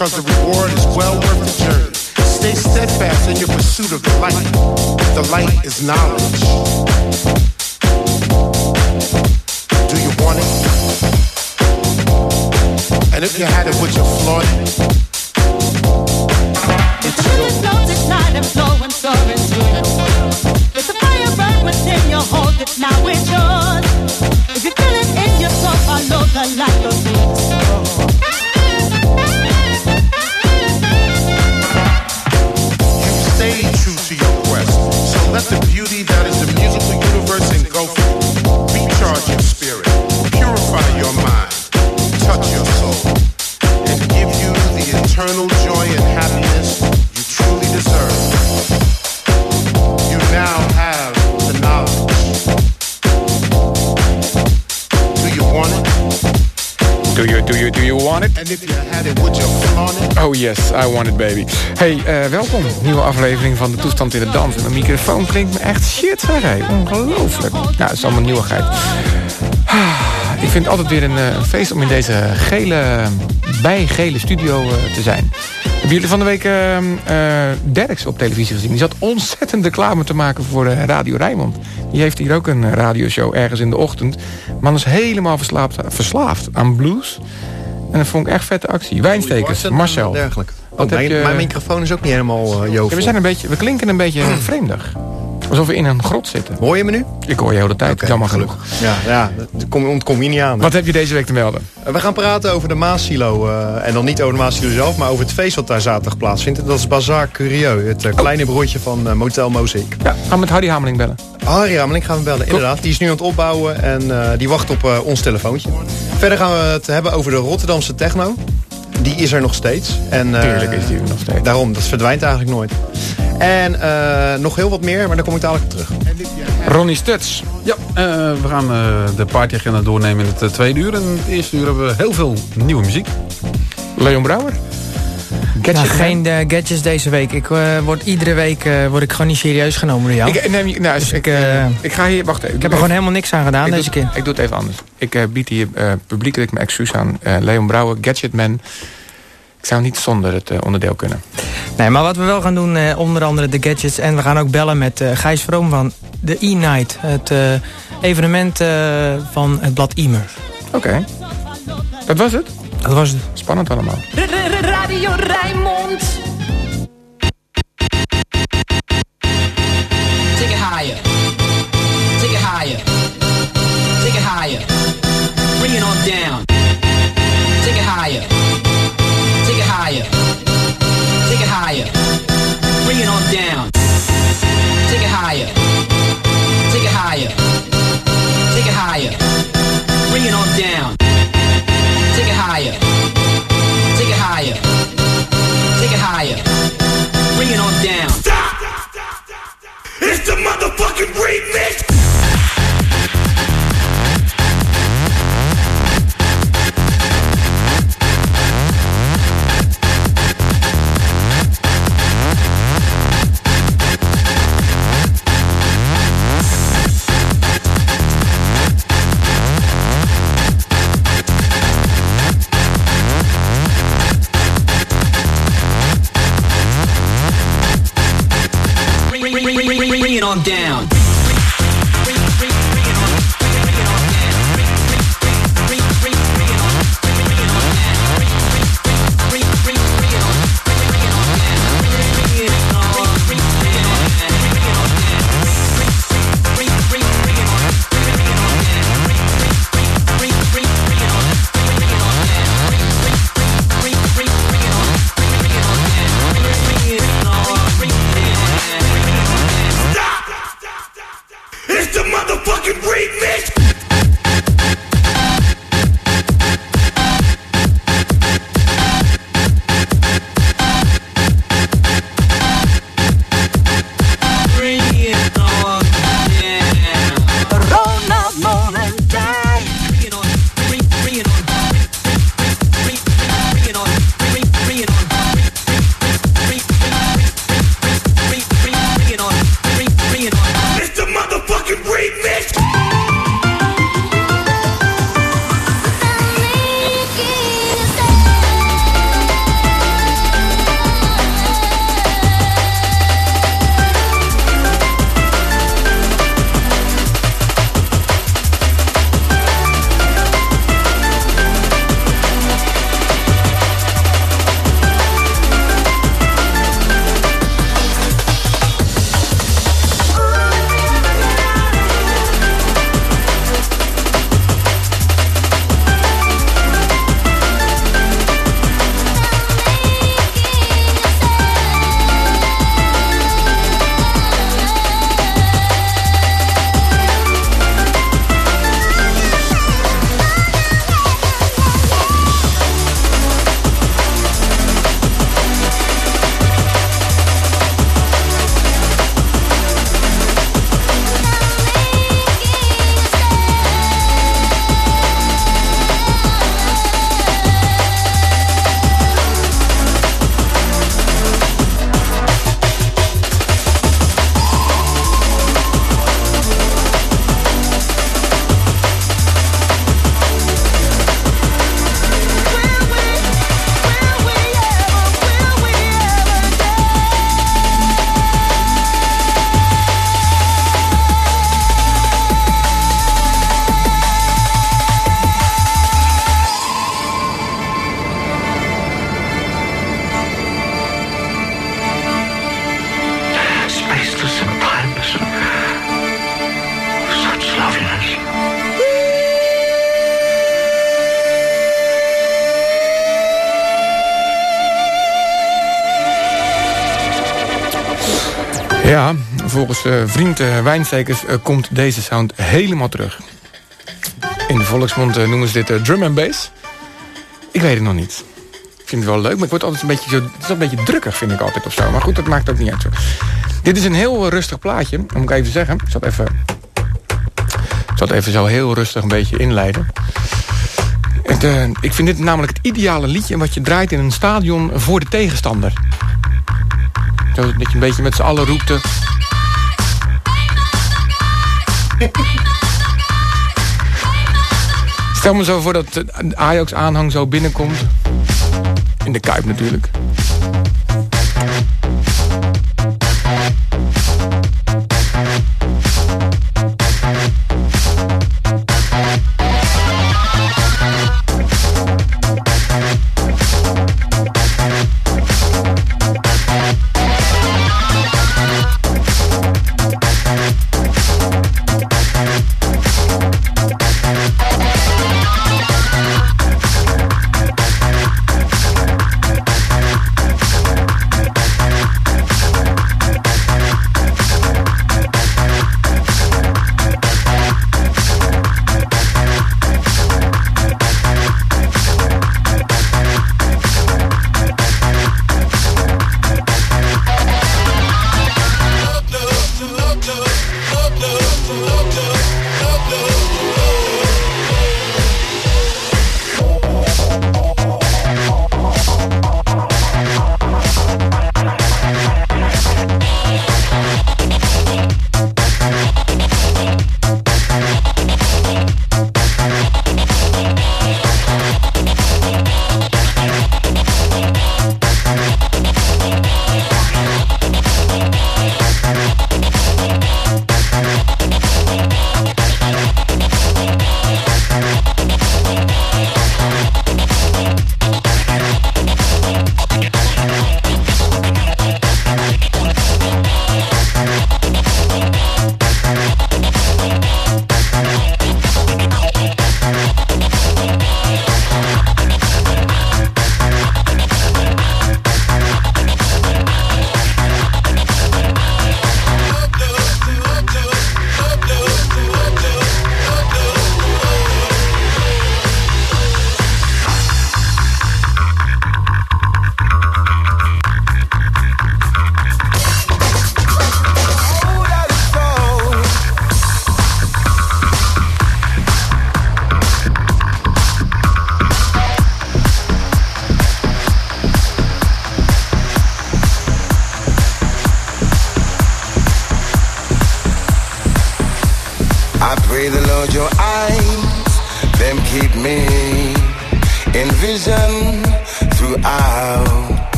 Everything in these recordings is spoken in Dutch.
because the reward is well worth the journey. Stay steadfast in your pursuit of the light. The light is knowledge. Do you want it? And if you had it, would you flaunt it? and flowing, soaring through the fire within your hold it, now it's yours. If you feel it in your soul, follow the light of true to your quest, so let the beauty Oh yes, I want it baby. Hey, uh, welkom. Nieuwe aflevering van de Toestand in de Dans. mijn microfoon klinkt me echt shit, zeg. Ongelooflijk. Nou, is allemaal nieuwigheid. Ah, ik vind het altijd weer een, eh, een feest om in deze gele, bijgele studio uh, te zijn. Hebben jullie van de week uh, Derks op televisie gezien? Die zat ontzettend reclame te maken voor Radio Rijnmond. Die heeft hier ook een radioshow ergens in de ochtend. Man is helemaal verslaafd, verslaafd aan blues. En dat vond ik echt vette actie. Wijnstekers, Marcel. Dergelijk. Oh, mijn, je... mijn, microfoon is ook niet helemaal uh, ja, we, zijn een beetje, we klinken een beetje vreemdig. Alsof we in een grot zitten. Hoor je me nu? Ik hoor je de hele tijd, okay, jammer genoeg. Ja, ja daar kom, ontkom je niet aan. Wat heb je deze week te melden? Uh, we gaan praten over de Maassilo. Uh, en dan niet over de Maassilo zelf, maar over het feest wat daar zaterdag plaatsvindt. Dat is Bazaar Curieux, het uh, kleine broertje van Motel Mozaïek. Ja, gaan we met Harry Hameling bellen. Harry Hameling gaan we bellen, inderdaad. Die is nu aan het opbouwen en die wacht op ons telefoontje. Verder gaan we het hebben over de Rotterdamse techno die is er nog steeds. En, Tuurlijk is die er nog steeds. Daarom, dat verdwijnt eigenlijk nooit. En uh, nog heel wat meer, maar daar kom ik dadelijk op terug. Ronnie Stuts. Ja, uh, we gaan uh, de partyagenda doornemen in het tweede uur. En in het eerste uur hebben we heel veel nieuwe muziek. Leon Brouwer? Nou, geen uh, gadgets deze week. Ik uh, word iedere week uh, word ik gewoon niet serieus genomen door jou. Ik, neem, nou, dus ik, ik ga hier, wacht even. Ik heb er gewoon helemaal niks aan gedaan deze keer. Ik doe het even anders. Ik bied hier publiekelijk mijn excuus aan. Leon Brouwer, Gadgetman. Ik zou niet zonder het onderdeel kunnen. Nee, maar wat we wel gaan doen, onder andere de gadgets. En we gaan ook bellen met Gijs Vroom van de E-Night. Het evenement van het blad Imer. Oké. Dat was het? Dat was het. Spannend allemaal. Radio Rijnmond. Take it higher. Take it higher. Take it higher. Bring it on down. bring it on down. Take it higher. Take it higher. Take it higher. Bring it on down. Stop! It's the motherfucking remix! Volgens eh, vriend eh, Wijnstekers eh, komt deze sound helemaal terug. In de volksmond noemen ze dit drum and bass. Ik weet het nog niet. Ik vind het wel leuk, maar ik word altijd een beetje, zo, het is een beetje drukker, vind ik altijd of zo. Maar goed, dat maakt ook niet uit. Zo. Dit is een heel rustig plaatje, moet ik even zeggen. Ik zal het even, ik zal het even zo heel rustig een beetje inleiden. Het, ik vind dit namelijk het ideale liedje wat je draait in een stadion voor de tegenstander. Zo, dat je een beetje met z'n allen roept... eh, Stel me zo voor dat de Ajax-aanhang zo binnenkomt. In de Kuip natuurlijk.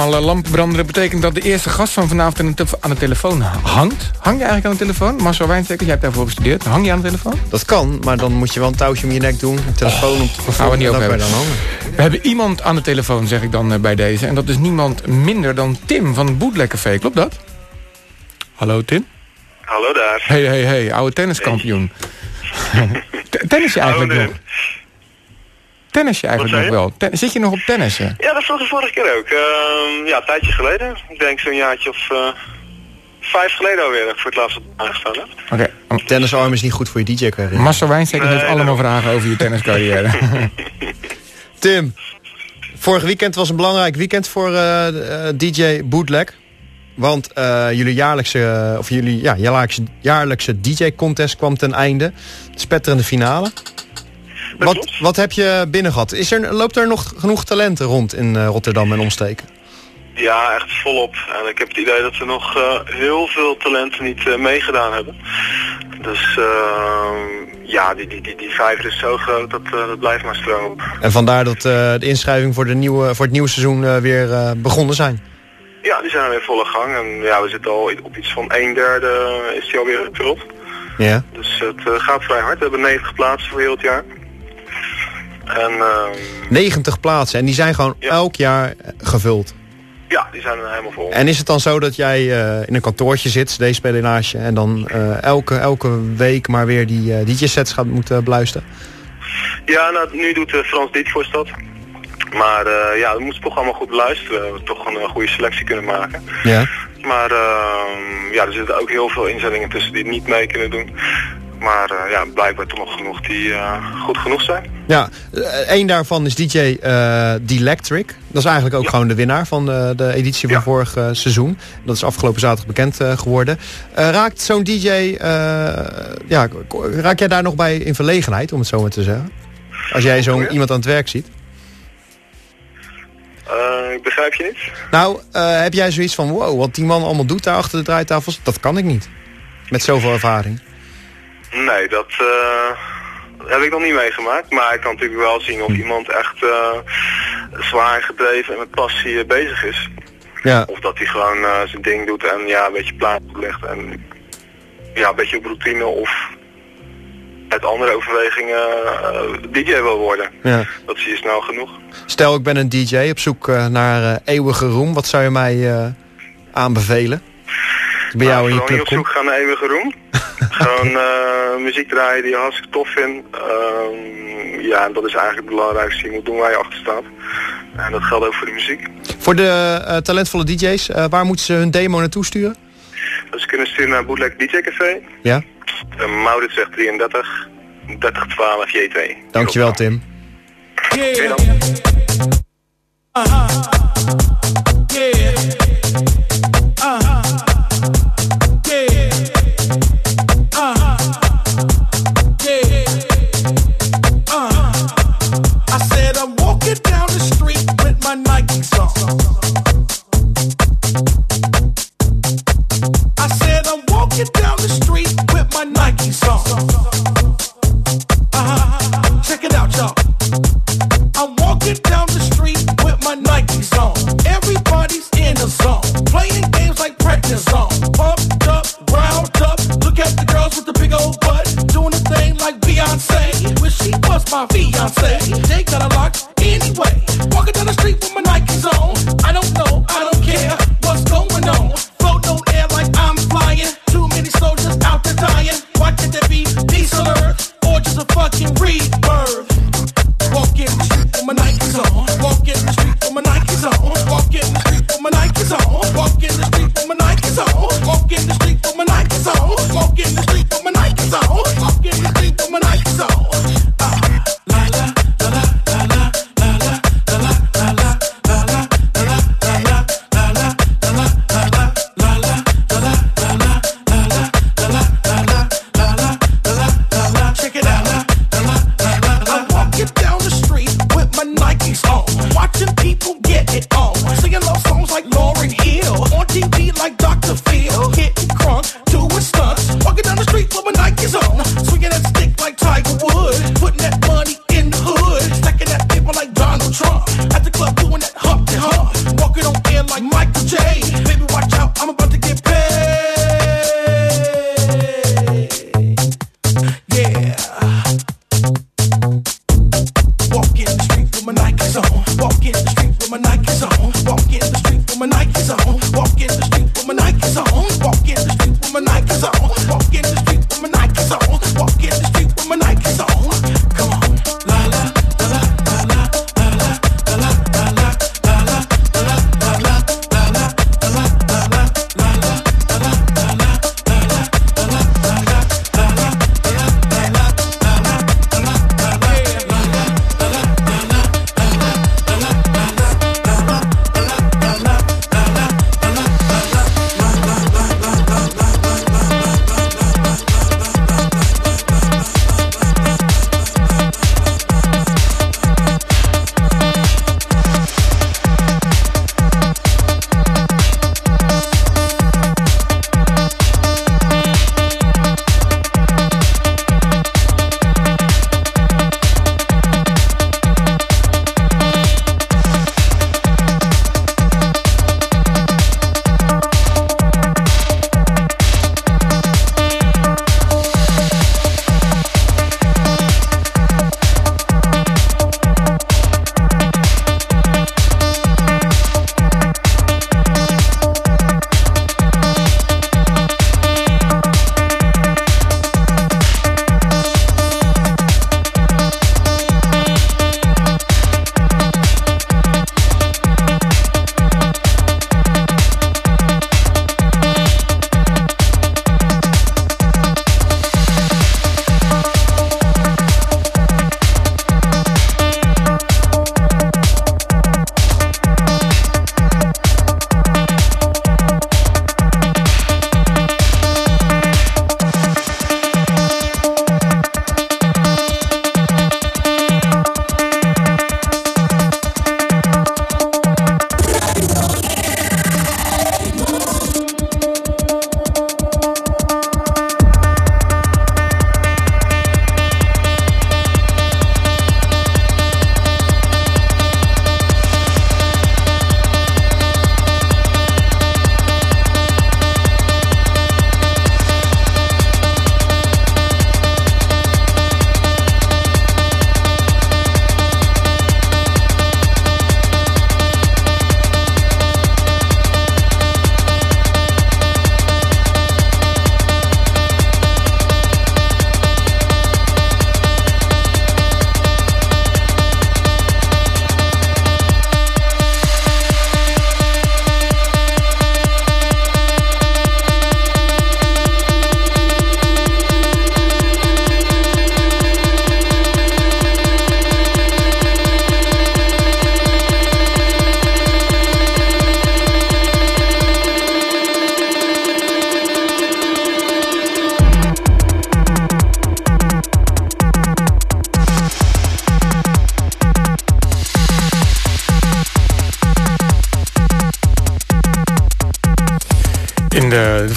Allemaal eh, lampen branden. Dat betekent dat de eerste gast van vanavond aan de, de telefoon hangt. Hang je eigenlijk aan de telefoon? Marcel Wijnstekker, jij hebt daarvoor gestudeerd. Hang je aan de telefoon? Dat kan, maar dan moet je wel een touwtje om je nek doen. Een telefoon om te Gaan we niet over hebben. We hebben iemand aan de telefoon, zeg ik dan eh, bij deze. En dat is niemand minder dan Tim van Café. Klopt dat? Hallo Tim? Hallo daar. Hey, hey, hey. Oude tenniskampioen. Tennis je eigenlijk nog? Tennis je eigenlijk nog wel? Ten- zit je nog op tennissen? Ja, dat vroeg de vorige keer ook. Ehm, ja, een tijdje geleden. Ik denk zo'n jaartje of eh, vijf geleden alweer dat ik voor het laatst op aangestaan heb. Oké. Tennisarm is niet goed voor je DJ-carrière. Marcel Wijnstekker Nee, heeft allemaal vragen over je tenniscarrière. Tim, vorig weekend was een belangrijk weekend voor eh, eh, DJ Bootleg. Want eh, jullie jaarlijkse, of jullie ja, jaarlijkse, jaarlijkse DJ-contest kwam ten einde. De spetterende finale. Wat, wat heb je binnen gehad? Is er, loopt er nog genoeg talenten rond in eh, Rotterdam en omstreken? Ja, echt volop. En ik heb het idee dat er nog eh, heel veel talenten niet eh, meegedaan hebben. Dus ja, die, die, die, die vijver is zo groot dat, dat blijft maar stromen. En vandaar dat de inschrijving voor, de nieuwe, voor het nieuwe seizoen weer begonnen zijn. Ja, die zijn weer volle gang. En ja, we zitten al op iets van een derde is die alweer gevuld. Ja. Dus het gaat vrij hard. We hebben 90 plaatsen voor heel het jaar. En ehm, 90 plaatsen en die zijn gewoon elk jaar gevuld. ja, die zijn er helemaal vol. En is het dan zo dat jij eh, in een kantoortje zit, deze je... en dan eh, elke, elke week maar weer die eh, DJ-sets gaat moeten beluisteren? Ja, nou, nu doet Frans Dietvoors dat. Maar ja, we moeten toch allemaal goed beluisteren. We toch een goede selectie kunnen maken. Ja. Maar ehm, ja, er zitten ook heel veel inzendingen tussen die niet mee kunnen doen. Maar eh, ja, blijkbaar toch nog genoeg die eh, goed genoeg zijn. Ja, één daarvan is DJ eh Delectric. Dat is eigenlijk ook gewoon de winnaar van de, de editie van vorig eh, seizoen. Dat is afgelopen zaterdag bekend eh, geworden. Eh, raakt zo'n DJ, eh, ja, raak jij daar nog bij in verlegenheid, om het zo maar te zeggen? Als jij zo'n iemand aan het werk ziet. Eh, ik begrijp je niet. Nou, eh, heb jij zoiets van, wow, wat die man allemaal doet daar achter de draaitafels, dat kan ik niet. Met zoveel ervaring. Nee, dat eh, heb ik nog niet meegemaakt. Maar ik kan natuurlijk wel zien of iemand echt eh, zwaar gedreven en met passie eh, bezig is. Ja. Of dat hij gewoon zijn ding doet en ja, een beetje plaat legt en ja, een beetje op routine of uit andere overwegingen DJ wil worden. Ja. Dat zie je snel genoeg. Stel, ik ben een DJ op zoek naar eeuwige roem. Wat zou je mij aanbevelen? Bij jou in je niet op zoek gaan naar eeuwige roem. Gewoon eh, muziek draaien die je hartstikke tof vindt. Ehm, ja, en dat is eigenlijk het belangrijkste. Je moet doen waar je achter staat. En dat geldt ook voor de muziek. Voor de eh, talentvolle DJ's, eh, waar moeten ze hun demo naartoe sturen? Dus ze kunnen sturen naar Bootleg DJ Café. Ja, Uh, Mauritsweg 33, 3012 JT. dankjewel Tim. Yeah. Yeah. Watching people get it on. Singing love songs like Lauren Hill. On TV like Dr. Phil. Hitting crunk, doing stunts. Walking down the street with my Nikes on. Swinging that stick like Tiger Woods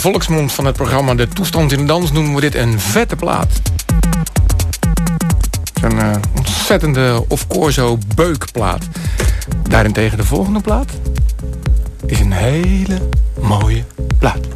volksmond van het programma De Toestand in de Dans... noemen we dit een vette plaat. Een eh, ontzettende of corso beukplaat. Daarentegen de volgende plaat is een hele mooie plaat.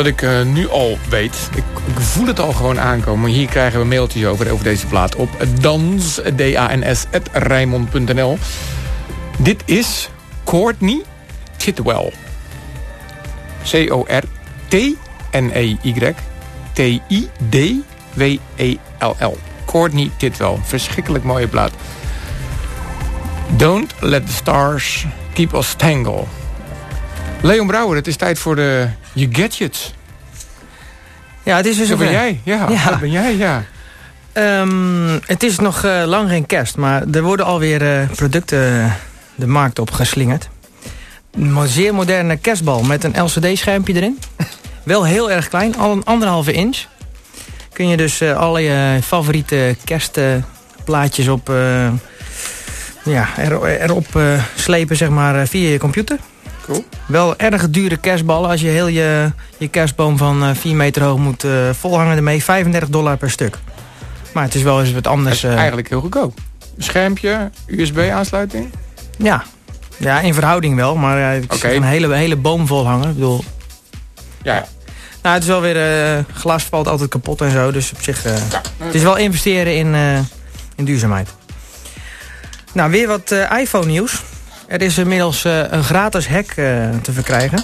Omdat ik eh, nu al weet, ik, ik voel het al gewoon aankomen. Hier krijgen we mailtjes over, over deze plaat op dans, D-A-N-S. Dit is Courtney Tidwell. C-O-R-T-N-E-Y T-I-D-W-E-L-L. Courtney Tidwell. Verschrikkelijk mooie plaat. Don't let the stars keep us tangled. Leon Brouwer, het is tijd voor de je gadgets. Ja, het is dus Dat ben jij, ja. Ja. Dat ben jij, ja. Ehm, het is nog eh, lang geen kerst, maar er worden alweer eh, producten eh, de markt op geslingerd. Een zeer moderne kerstbal met een LCD-schermpje erin. Wel heel erg klein, al een anderhalve inch. Kun je dus eh, al je favoriete kerstplaatjes op, eh, ja, er, erop eh, slepen zeg maar, eh, via je computer. Cool. Wel erg dure kerstballen als je heel je, je kerstboom van eh 4 meter hoog moet eh, volhangen ermee. 35 dollar per stuk. Maar het is wel eens wat anders. is eh, eigenlijk heel goedkoop. Schermpje, USB-aansluiting. ja. ja, in verhouding wel. Maar ik een hele, hele boom vol hangen. Ik bedoel, Ja, nou, het is wel weer... eh, glas valt altijd kapot en zo. Dus op zich... eh, het is wel investeren in, eh, in duurzaamheid. Nou, weer wat eh, iPhone-nieuws. Er is inmiddels eh, een gratis hack eh, te verkrijgen.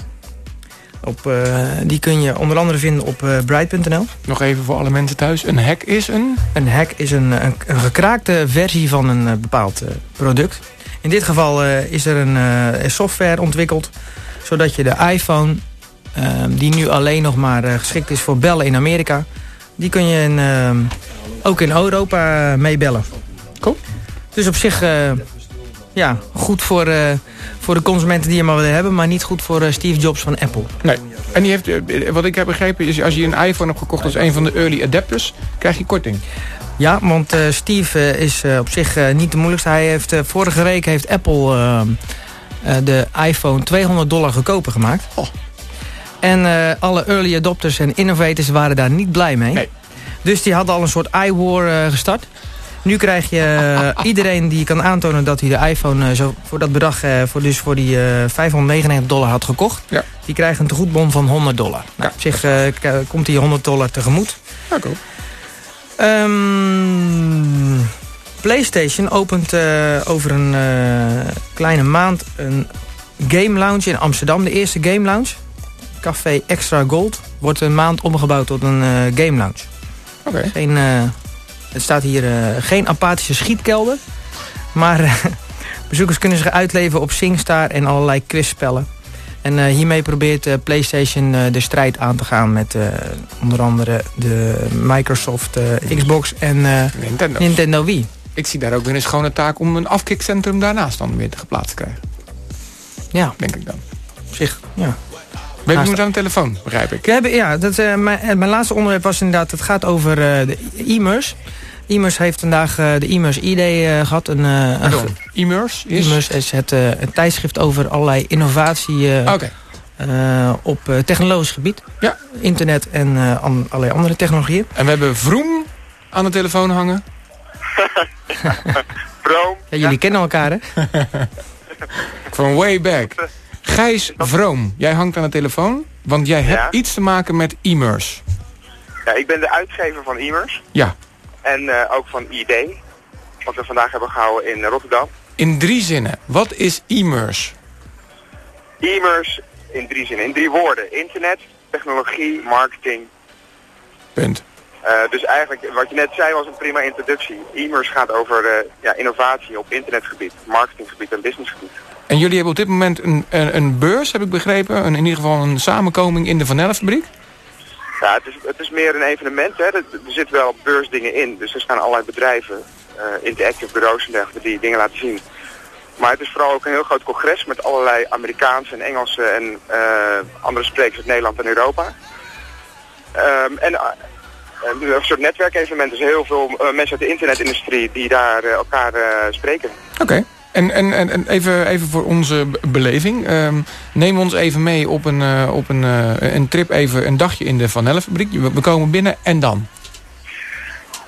Op, eh, die kun je onder andere vinden op bright.nl. Nog even voor alle mensen thuis. Een hack is een... Een hack is een, een, een gekraakte versie van een bepaald product. In dit geval is er een software ontwikkeld... zodat je de iPhone, eh, die nu alleen nog maar geschikt is voor bellen in Amerika... die kun je in, eh, ook in Europa meebellen. Cool. Dus op zich ja, goed voor, eh, voor de consumenten die hem al willen hebben... maar niet goed voor eh, Steve Jobs van Apple. Nee. En die heeft, eh, wat ik heb begrepen is, als je een iPhone hebt gekocht als een van de early adapters, krijg je korting. Ja, want Steve is op zich niet de moeilijkste. Hij heeft, vorige week heeft Apple de iPhone 200 dollar goedkoper gemaakt. Oh. En alle early adopters en innovators waren daar niet blij mee. Nee. Dus die hadden al een soort iWar gestart. Nu krijg je eh, iedereen die kan aantonen dat hij de iPhone eh, zo voor dat bedrag, eh, voor, dus voor die eh 599 dollar had gekocht. Ja. Die krijgt een tegoedbon van 100 dollar. Nou, op zich komt die 100 dollar tegemoet. Ja, cool. Ehm, PlayStation opent over een kleine maand een game lounge in Amsterdam. De eerste game lounge. Café Extra Gold. Wordt een maand omgebouwd tot een eh, game lounge. Oké. Geen, eh, het staat hier eh, geen apathische schietkelder. Maar eh, bezoekers kunnen zich uitleven op SingStar en allerlei quizspellen. En eh, hiermee probeert PlayStation de strijd aan te gaan met onder andere de Microsoft Xbox en Nintendo. Nintendo Wii. Ik zie daar ook weer een schone taak om een afkikcentrum daarnaast dan weer te geplaatst te krijgen. Ja, Denk ik dan. op zich. Ja. Ben je Naast- moet aan de telefoon, begrijp ik. We hebben, ja, dat, eh, mijn, eh, mijn laatste onderwerp was inderdaad, het gaat over eh, de e-mers. E-mers heeft vandaag eh, de e-mers ID eh, gehad. Een, eh, een Pardon. Immers is... e-mers is het eh, een tijdschrift over allerlei innovatie eh, Oké. eh, op eh, technologisch gebied. Ja. Internet en eh, an- allerlei andere technologieën. En we hebben Vroom aan de telefoon hangen. Vroom. Ja, jullie kennen elkaar, hè? From way back. Gijs Vroom, jij hangt aan de telefoon, want jij hebt Ja. iets te maken met Immers. Ja, ik ben de uitgever van Immers. Ja. En eh, ook van ID. Wat we vandaag hebben gehouden in Rotterdam. In drie zinnen, wat is Immers? Immers in drie zinnen, in drie woorden. Internet, technologie, marketing. Punt. Eh, dus eigenlijk, wat je net zei was een prima introductie. Immers gaat over eh, ja, innovatie op internetgebied, marketinggebied en businessgebied. En jullie hebben op dit moment een, een, een beurs, heb ik begrepen. Een, in ieder geval een samenkoming in de Vanellenfabriek. Ja, het is, het is meer een evenement. Hè. Er, er zitten wel beursdingen in. Dus er staan allerlei bedrijven, eh, interactive bureaus en dergelijke, die dingen laten zien. Maar het is vooral ook een heel groot congres met allerlei Amerikaanse en Engelse en eh, andere sprekers uit Nederland en Europa. Ehm, en eh, een soort netwerkevenement. Dus heel veel mensen uit de internetindustrie die daar elkaar spreken. Oké. En, en en even, even voor onze be- beleving. Ehm, neem ons even mee op een, eh, op een, eh, een trip, even een dagje in de Vanellenfabriek. We, we komen binnen en dan?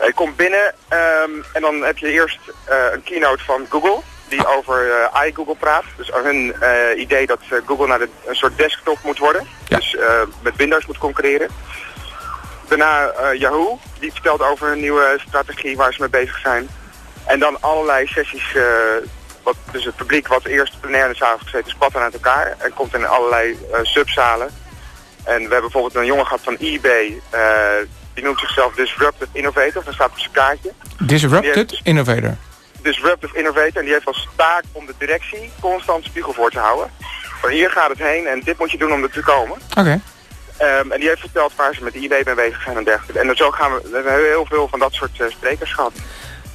Je komt binnen ehm, en dan heb je eerst eh, een keynote van Google. die over iGoogle praat. Dus hun idee dat Google naar de, een soort desktop moet worden. Dus met Windows moet concurreren. Daarna Yahoo, die vertelt over hun nieuwe strategie waar ze mee bezig zijn. En dan allerlei sessies, wat, dus het publiek wat eerst plenair in de zaal heeft gezeten, spatten uit elkaar. En komt in allerlei eh, subzalen. En we hebben bijvoorbeeld een jongen gehad van eBay, eh, die noemt zichzelf Disruptive Innovator, dat staat op zijn kaartje. Disrupted Innovator. Disruptive Innovator en die heeft als taak om de directie constant spiegel voor te houden. Van hier gaat het heen en dit moet je doen om er te komen. Oké. Ehm, en die heeft verteld waar ze met eBay mee bezig zijn en dergelijke. En zo gaan we, we hebben heel veel van dat soort eh, sprekers gehad.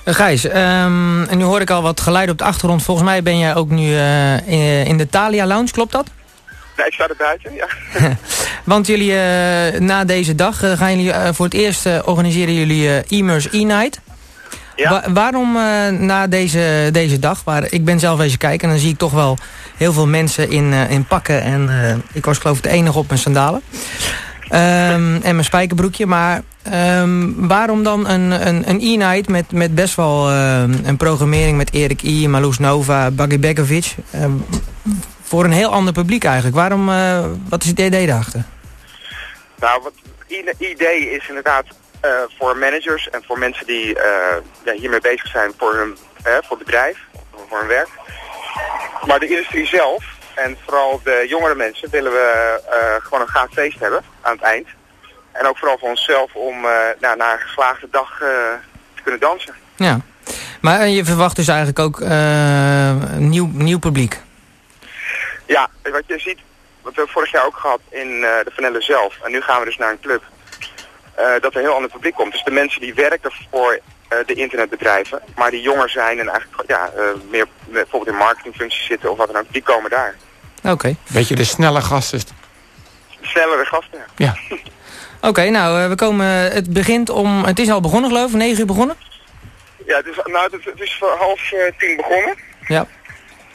Eh, Gijs, ehm, en nu hoor ik al wat geluid op de achtergrond. Volgens mij ben jij ook nu eh, in, in de Thalia Lounge, klopt dat? Nee, ik sta er buiten, ja. Want jullie, eh, na deze dag, gaan jullie voor het eerst organiseren jullie e-merse e-night. Wa- waarom na deze, deze dag, waar ik ben zelf eens kijken... en dan zie ik toch wel heel veel mensen in, in pakken... en ik was geloof ik de enige op mijn sandalen. Ehm, en mijn spijkerbroekje. Maar ehm, waarom dan een, een, een e-night met, met best wel eh, een programmering... met Erik I, Malus Nova, Baggy Begovic... ehm, voor een heel ander publiek eigenlijk. Waarom, eh, wat is het idee daarachter? Nou, wat idee is inderdaad eh, voor managers en voor mensen die eh, ja, hiermee bezig zijn voor hun voor bedrijf, voor hun werk. Maar de industrie zelf en vooral de jongere mensen willen we eh, gewoon een gaaf feest hebben aan het eind. En ook vooral voor onszelf om eh, nou, na een geslaagde dag eh, te kunnen dansen. Ja. Maar je verwacht dus eigenlijk ook een nieuw, nieuw publiek. Ja, wat je ziet, wat we vorig jaar ook gehad in de Vanelle zelf. En nu gaan we dus naar een club. dat er een heel ander publiek komt. Dus de mensen die werken voor de internetbedrijven, maar die jonger zijn en eigenlijk ja, eh, meer bijvoorbeeld in marketingfuncties zitten of wat dan ook, die komen daar. Oké. Beetje de snelle gasten. Snellere gasten. Ja. Oké, nou, eh, we komen, het begint om, het is al begonnen geloof ik, 9 uur begonnen? Ja, het is, nou, het, het is voor half eh, tien begonnen. Ja.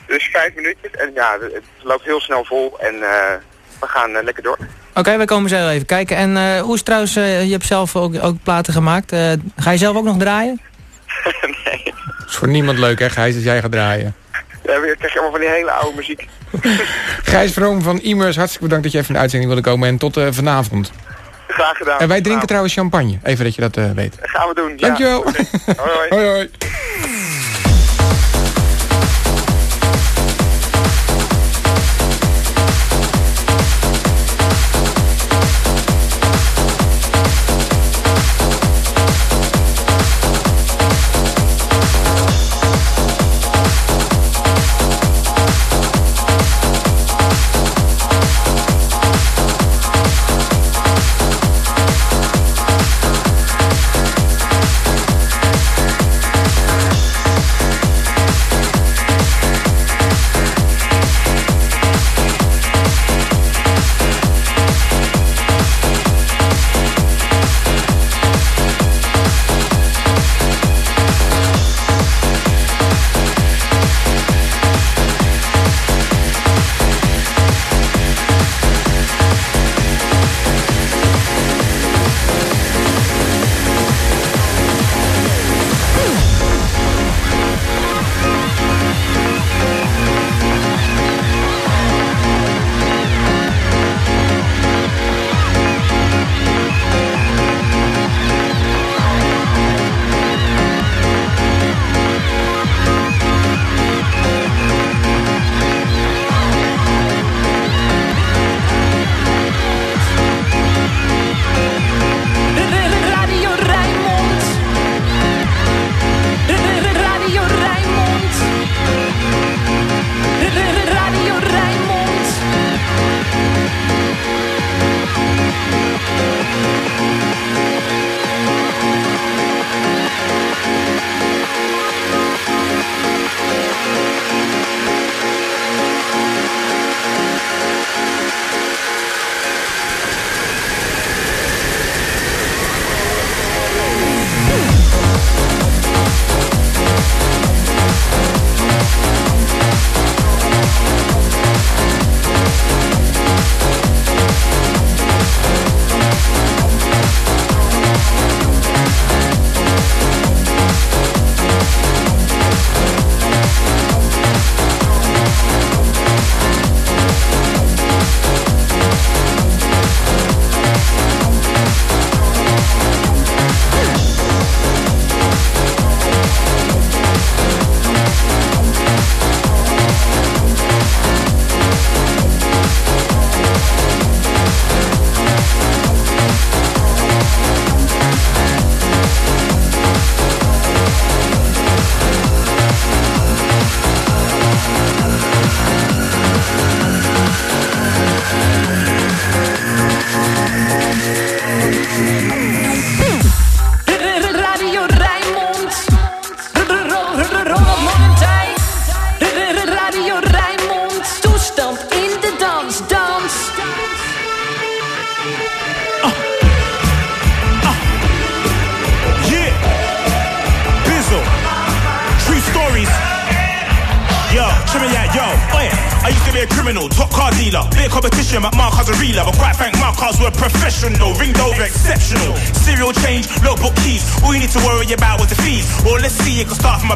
Dus vijf minuutjes. En ja, het, loopt heel snel vol en eh, we gaan eh, lekker door. Oké, we komen zo even kijken. En eh, hoe is trouwens, eh, je hebt zelf ook, ook platen gemaakt. Eh, ga je zelf ook nog draaien? nee. is voor niemand leuk, hè, Gijs, als jij gaat draaien. Ja, weer krijg je allemaal van die hele oude muziek. Gijs Vroom van Immers, hartstikke bedankt dat je even in de uitzending wilde komen. En tot eh, vanavond. Graag gedaan. En wij drinken trouwens champagne. Even dat je dat eh, weet. Gaan we doen. ja. Dankjewel. Hoi, hoi. hoi, hoi.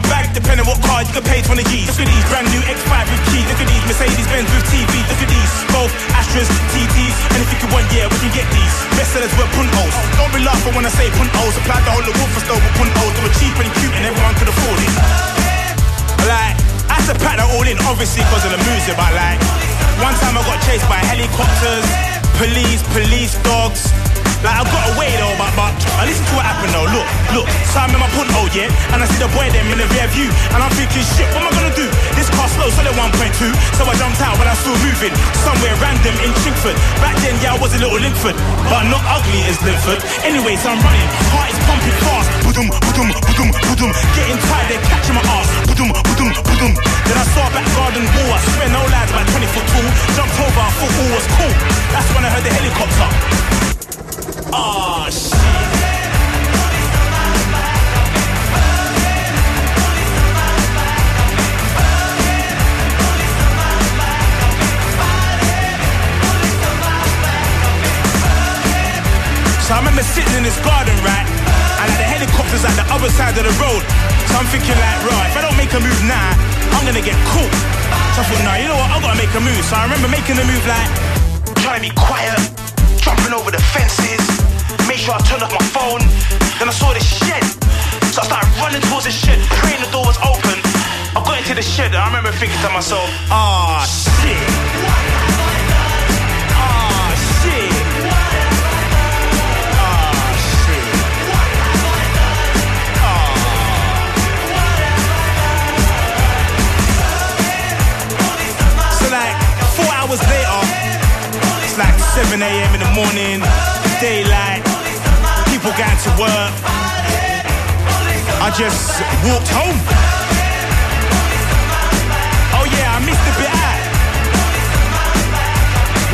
A bag, depending what car you can pay 20 G's. Look at these brand new X5 with keys. Look at these Mercedes Benz with TV. Look at these, both Astras, TTs. And if you could want, yeah, we can get these. Best sellers were puntos. Don't be laughing when I say puntos. Applied the whole of Wolfers store with puntos. They were cheap and cute and everyone could afford it. Like, I had to pack that all in, obviously because of the music, but like, one time I got chased by helicopters, police, police dogs. Like, I got away though, but, but I listen to what happened though. Look, look, so I'm in my punt hole, yeah, and I see the boy them in the rear view, and I'm thinking, shit, what am I gonna do? This car slow, so at 1.2, so I jumped out, but I'm still moving. Somewhere random in Chingford. Back then, yeah, I was a little Linford, but not ugly as Linford. Anyway, so I'm running, heart is pumping fast. Boodum, boodum, boodum, boodum. Getting tired, they're catching my ass. Boodum, boodum, boodum. Then I saw back garden wall, I swear no lads about 20 foot tall. Jumped over, I thought all was cool. That's when I heard the helicopter. So I remember sitting in this garden, right? And like, the helicopter's at the other side of the road. So I'm thinking like, right, if I don't make a move now, I'm gonna get caught. So I thought, nah, you know what, I've gotta make a move. So I remember making the move like, trying to be quiet, jumping over the fences, Made sure I turned off my phone. Then I saw this shed. So I started running towards the shed, praying the door was open. I got into the shed and I remember thinking to myself, ah, shit. 7 a.m. in the morning, daylight, people going to work. I just walked home. Oh yeah, I missed a bit out.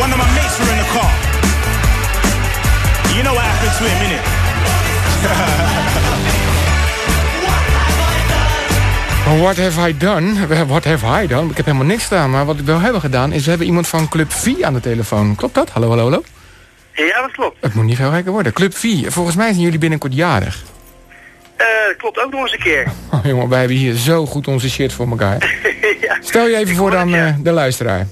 One of my mates were in the car. You know what happened to him, innit? What have I done? What have I done? Ik heb helemaal niks gedaan. Maar wat ik wel hebben gedaan is... we hebben iemand van Club V aan de telefoon. Klopt dat? Hallo, hallo, hallo? Ja, dat klopt. Het moet niet veel gekker worden. Club V. Volgens mij zijn jullie binnenkort jarig. Eh, klopt ook nog eens een keer. Oh, jongen, wij hebben hier zo goed onze shit voor elkaar. Stel je even voor dan eh, de luisteraar.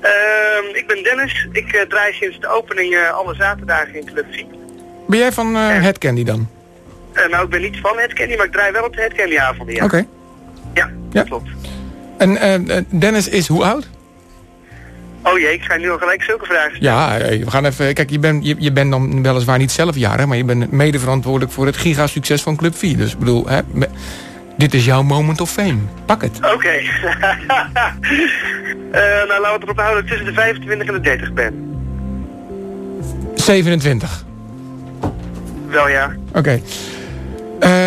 Ehm, ik ben Dennis. Ik eh, draai sinds de opening eh, alle zaterdagen in Club 4. Ben jij van Het Candy dan? Eh, nou, ik ben niet van het Candy, maar ik draai wel op de het Candy avonden, ja. Oké. Ja, Ja. klopt. En eh, eh, Dennis is hoe oud? Oh jee, ik ga nu al gelijk zulke vragen stellen. Ja, we gaan even... Kijk, je bent je, je bent dan weliswaar niet zelf jarig... maar je bent mede verantwoordelijk voor het gigasucces van Club 4. Dus ik bedoel, hè, me- dit is jouw moment of fame. Pak het. Oké. Nou, laten we het erop houden dat ik tussen de 25 en de 30 ben. 27. Wel ja. Oké.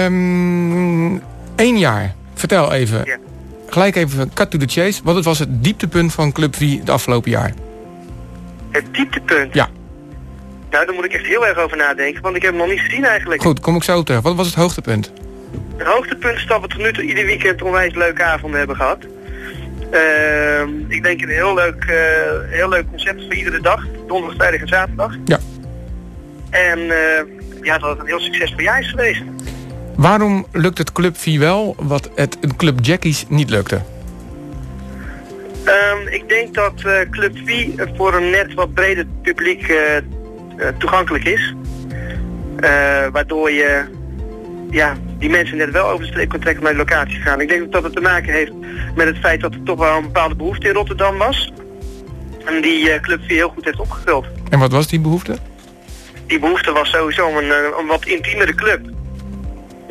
Ehm Eén jaar. Vertel even. Ja. Gelijk even cut to the chase. Wat was het dieptepunt van Club 4 het afgelopen jaar? Het dieptepunt. Ja. Nou, daar moet ik echt heel erg over nadenken, want ik heb hem nog niet gezien eigenlijk. Goed, kom ik zo terug. Wat was het hoogtepunt? Het hoogtepunt is dat we tot nu toe ieder weekend onwijs leuke avonden hebben gehad. Ehm, ik denk een heel leuk, eh, heel leuk concept voor iedere dag. Donderdag, vrijdag en zaterdag. Ja. En eh, ja, dat het een heel succesvol jaar is geweest. Waarom lukt het Club 4 wel, wat het Club Jackies niet lukte? Ehm, ik denk dat eh, Club V voor een net wat breder publiek eh, eh, toegankelijk is. Waardoor je ja, die mensen net wel over de streep kan trekken naar de locatie gaan. Ik denk dat het te maken heeft met het feit dat er toch wel een bepaalde behoefte in Rotterdam was. En die Club V heel goed heeft opgevuld. En wat was die behoefte? Die behoefte was sowieso een, een wat intiemere club.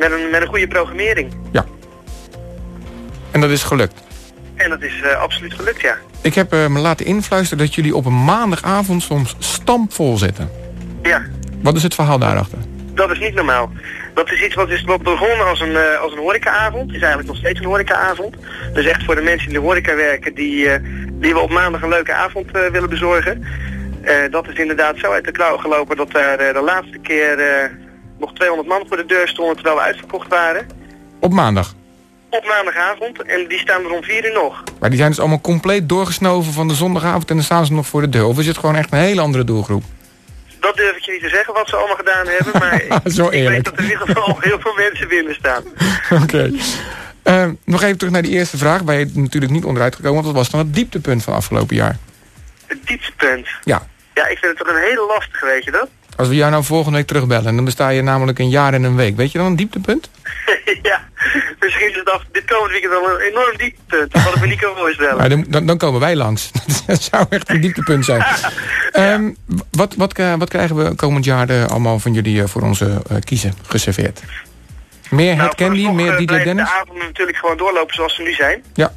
Met een, met een goede programmering. En dat is gelukt. En dat is eh, absoluut gelukt, ja. Ik heb eh, me laten influisteren dat jullie op een maandagavond soms stampvol zitten. Ja, Wat is het verhaal daarachter? dat is niet normaal. Dat is iets wat is wat begonnen als een, eh, als een horecaavond. Het is eigenlijk nog steeds een horecaavond. Dus echt voor de mensen die in de horeca werken die, die we op maandag een leuke avond willen bezorgen. Dat is inderdaad zo uit de klauw gelopen dat daar de laatste keer nog 200 man voor de deur stonden terwijl we uitverkocht waren. Op maandag. op maandagavond. En die staan er om 4 uur nog. Maar die zijn dus allemaal compleet doorgesnoven van de zondagavond... en dan staan ze nog voor de deur. Of is het gewoon echt een hele andere doelgroep? Dat durf ik je niet te zeggen wat ze allemaal gedaan hebben. Maar ik, Zo ik weet eerlijk. dat er in ieder geval heel veel mensen binnen staan. Oké. Eh, nog even terug naar die eerste vraag... waar je natuurlijk niet onderuit gekomen... want dat was dan het dieptepunt van afgelopen jaar. Het dieptepunt. Ja. Ja, ik vind het toch een hele lastige, weet je dat? Als we jou nou volgende week terugbellen... dan besta je namelijk een jaar en een week. Weet je dan een dieptepunt? ja, misschien is het af, dit komend weekend wel een enorm dieptepunt. Dat had ik me niet kunnen voorstellen. Maar dan, dan, dan komen wij langs. dat zou echt een dieptepunt zijn. Ehm, wat, wat, eh, wat krijgen we komend jaar eh, allemaal van jullie eh, voor onze kiezen geserveerd? Meer Nou, het candy, meer DJ Dennis? de avonden natuurlijk gewoon doorlopen zoals ze nu zijn. Ja.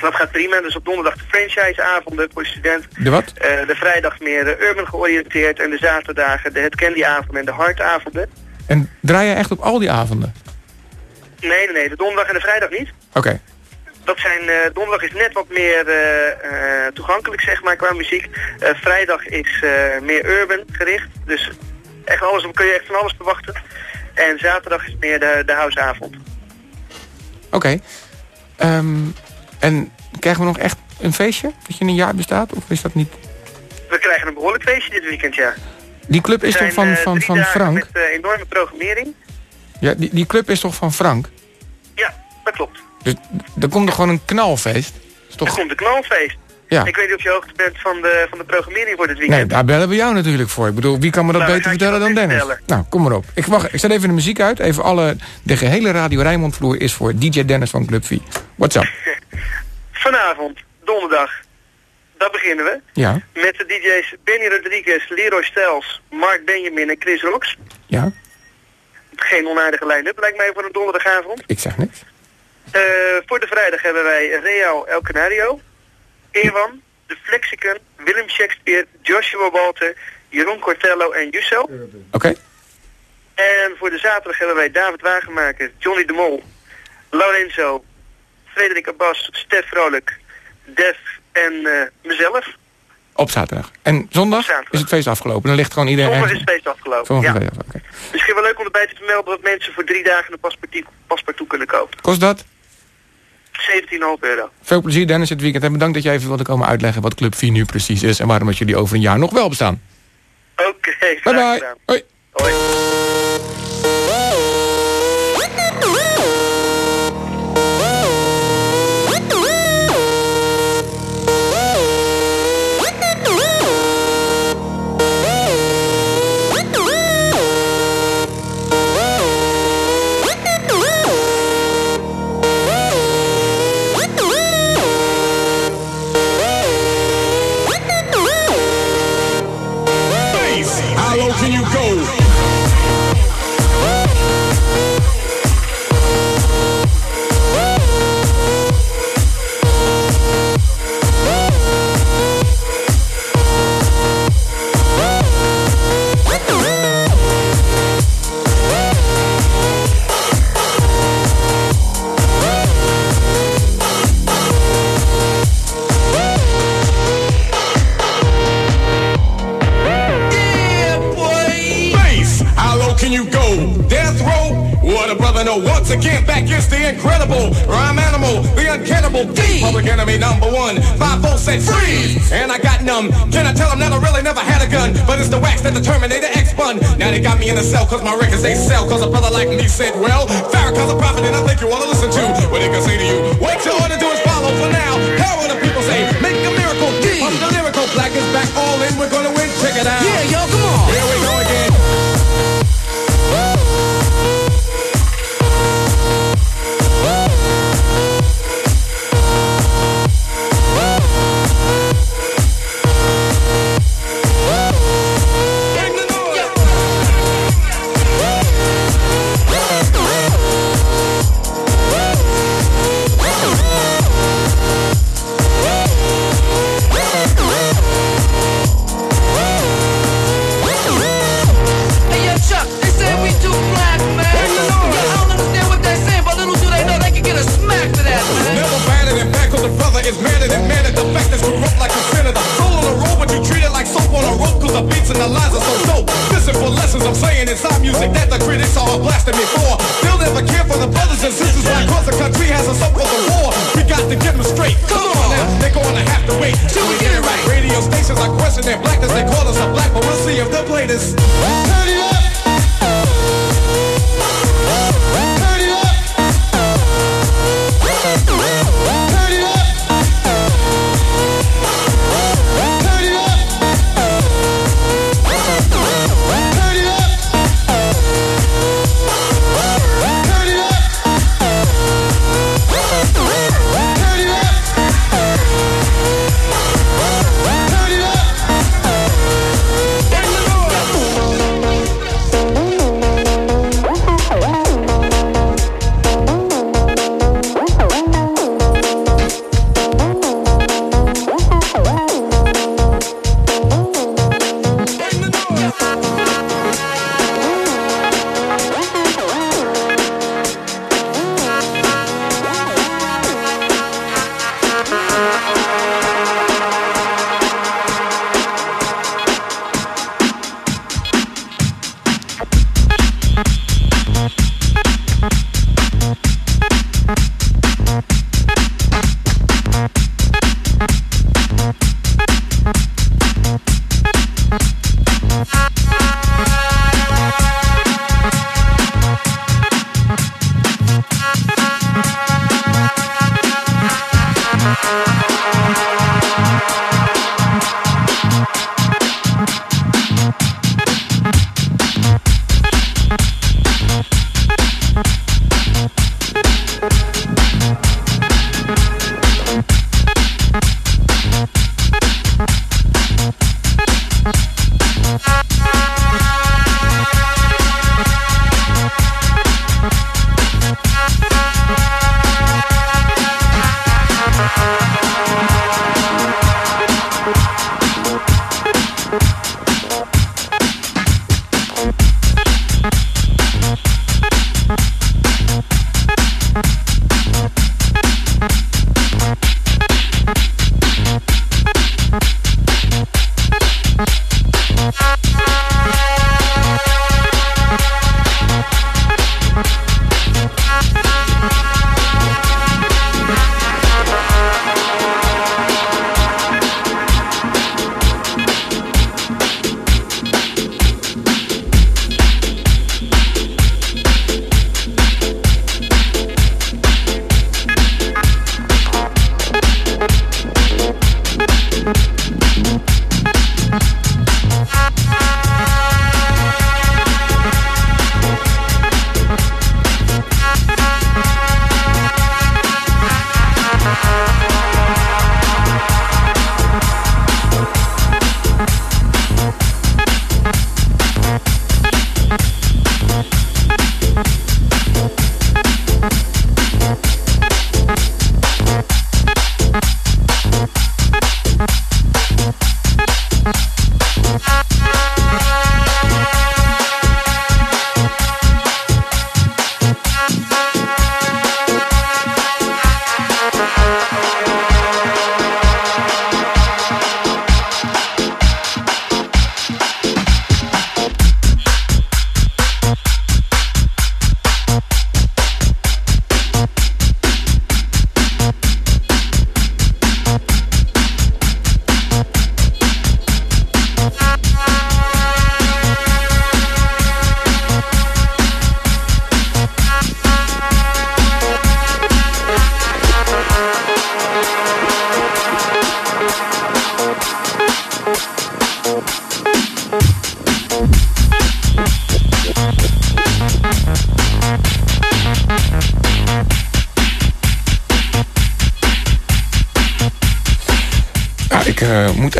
Dat gaat prima. Dus op donderdag de franchiseavonden voor de student. De wat? Eh, de vrijdag meer eh, urban georiënteerd. En de zaterdagen de het candyavonden en de hardavonden. En draai je echt op al die avonden? Nee, nee, nee. De donderdag en de vrijdag niet. Oké. Dat zijn, eh, donderdag is net wat meer toegankelijk, zeg maar, qua muziek. Vrijdag is meer urban gericht. Dus echt alles, dan kun je echt van alles verwachten. En zaterdag is meer de, de houseavond. Oké. Ehm, en krijgen we nog echt een feestje? Dat je een jaar bestaat? Of is dat niet... We krijgen een behoorlijk feestje dit weekend, ja. Die club is toch van, eh, van, van Frank? met eh, enorme programmering. Ja, die, die club is toch van Frank? Ja, dat klopt. Dus er komt er gewoon een knalfeest? Is toch... Er komt een knalfeest. Ja. Ik weet niet of je hoogte bent van de, van de programmering voor dit weekend. Nee, daar bellen we jou natuurlijk voor. Ik bedoel, wie kan me dat Nou, beter vertellen dan Dennis? Nou, kom maar op. Ik, wacht, ik zet even de muziek uit. Even alle, de gehele Radio Rijnmond vloer is voor DJ Dennis van Club V. What's up? Vanavond, donderdag, daar beginnen we. Ja, Met de DJ's Benny Rodriguez, Leroy Stels, Mark Benjamin en Chris Rocks. ja, Geen onaardige line-up lijkt mij voor een donderdagavond. ik zeg niks. Eh, voor de vrijdag hebben wij Real El Canario, Ewan, De Flexicon, Willem Shakespeare, Joshua Walter, Jeroen Cortello en Jusso. Oké, En voor de zaterdag hebben wij David Wagenmaker, Johnny de Mol, Lorenzo, Frederik Abbas, Stef Vrolijk, Def en eh, mezelf. op zaterdag. En zondag is het feest afgelopen. Dan ligt gewoon iedereen Zondag is het feest afgelopen. Ja. feest. Misschien wel leuk om erbij te vermelden dat mensen voor drie dagen een paspartout, paspartout kunnen kopen. Kost dat? 17,5 euro. Veel plezier Dennis het weekend. En bedankt dat jij even wilde komen uitleggen wat Club 4 nu precies is. En waarom dat jullie over een jaar nog wel bestaan. Oké, Bye graag bye. gedaan. Hoi. Hoi. Again, back is the incredible rhyme animal, the uncannibal D. Public enemy number one. Five volts said freeze, and I got numb. Can I tell them that I really never had a gun? But it's the wax that the Terminator X spun. Now they got me in a cell cause my records they sell. Cause a brother like me said, well, Farrakhan's a prophet and I think you wanna listen to what they can say to you. What you to do is follow for now. How the people say, make a miracle. D. I'm the lyrical black is back all in. We're gonna win. Check it out.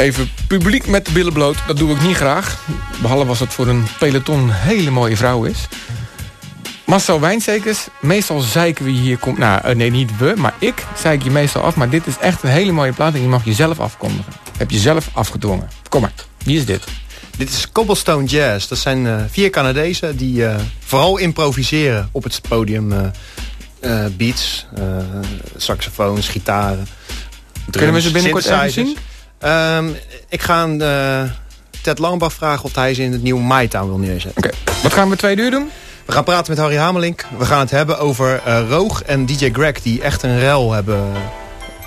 Even publiek met de billen bloot. Dat doe ik niet graag. Behalve als het voor een peloton een hele mooie vrouw is. Marcel Wijnstekers, meestal zeiken we hier... Kom, nou, eh, nee, niet we, maar ik zeik je meestal af. Maar dit is echt een hele mooie plaat en die mag je zelf afkondigen. Heb je zelf afgedwongen. Kom maar, wie is dit? Dit is Cobblestone Jazz. Dat zijn eh, vier Canadezen die eh, vooral improviseren op het podium. beats, saxofoons, gitaren. Kunnen we ze binnenkort even synthesizers. Ehm, ik ga aan eh, Ted Langbach vragen of hij ze in het nieuwe MyTown wil neerzetten. Oké, wat gaan we twee uur doen? We gaan praten met Harry Hamelink. We gaan het hebben over eh, Roog en DJ Greg... die echt een rel hebben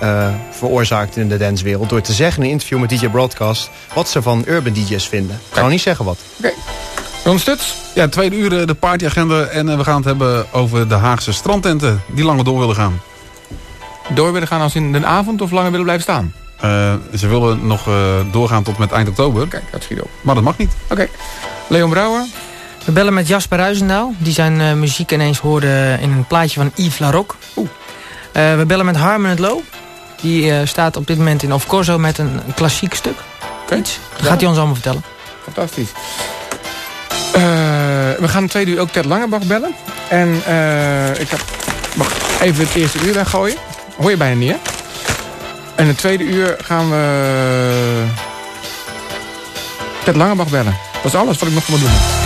eh, veroorzaakt in de dancewereld... door te zeggen in een interview met DJ Broadcast... wat ze van urban DJ's vinden. Ik ga nog niet zeggen wat. Oké. Ron Stuts? Ja, tweede uur de partyagenda. En we gaan het hebben over de Haagse strandtenten die langer door willen gaan. Door willen gaan als in de avond of langer willen blijven staan? Eh, ze willen nog eh, doorgaan tot met eind oktober. Kijk, dat schiet op. Maar dat mag niet. Oké. Leon Brouwer? We bellen met Jasper Ruizendaal. Die zijn eh, muziek ineens hoorde in een plaatje van Yves Larocque. Oeh. Eh, we bellen met Harmon het Low. Die eh, staat op dit moment in Of Corso met een, een klassiek stuk. Iets. Dat gaat hij ons allemaal vertellen. Fantastisch. Eh, we gaan in tweede uur ook Ted Langebach bellen. En eh, ik heb... Mag even het eerste uur weggooien? Hoor je bijna niet, hè? En het tweede uur gaan we... Ted Langebach bellen. Dat is alles wat ik nog moet doen.